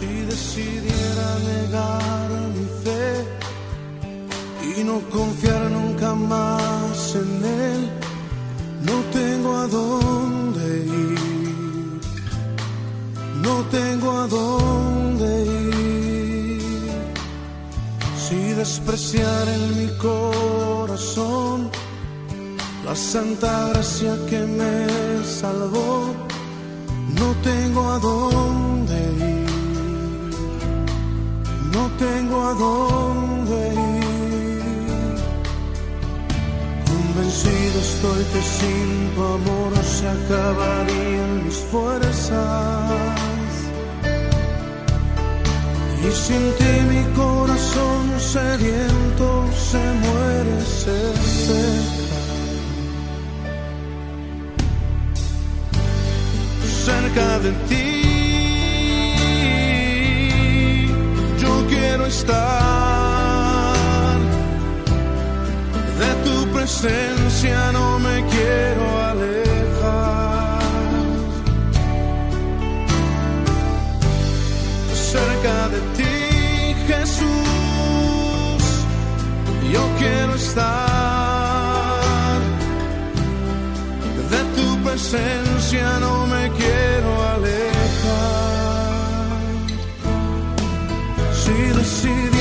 Si decidiera negar mi fe y no confiar nunca más en Él, no tengo a dónde ir. No tengo a dónde ir. Si despreciar en mi corazón la santa gracia que me salvó, no tengo a dónde ir, no tengo a dónde ir. Convencido estoy que sin tu amor se acabarían mis fuerzas. Y sin ti mi corazón sediento se muere, se seca. cerca de ti. De tu presencia no me quiero alejar. Cerca de ti, Jesús, yo quiero estar. De tu presencia no me quiero Decidiera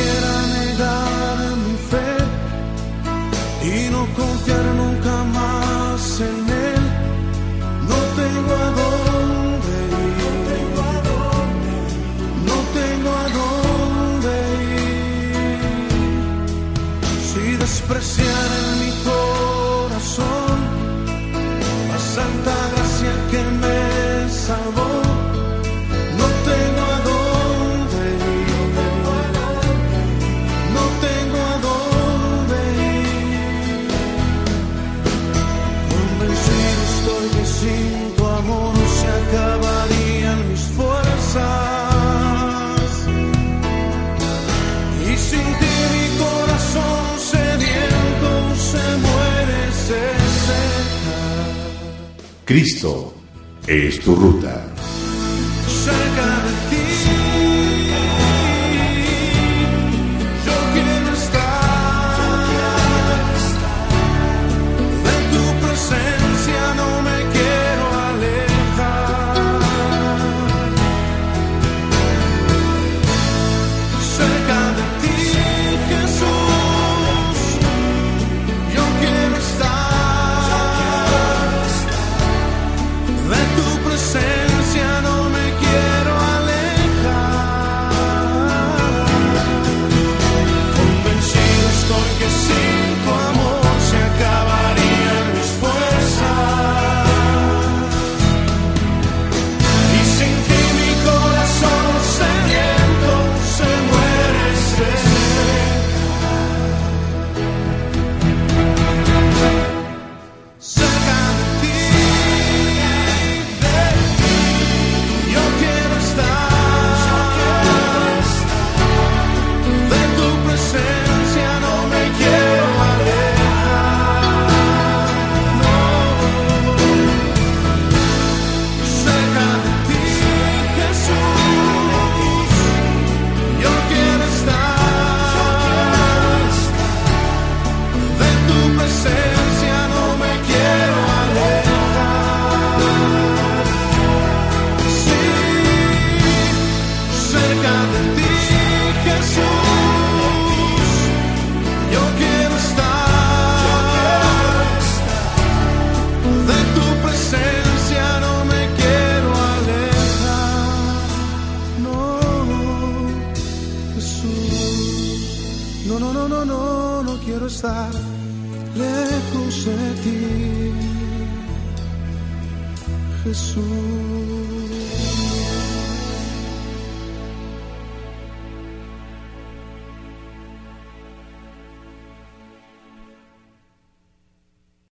Cristo es tu ruta. Estar lejos de ti, Jesús.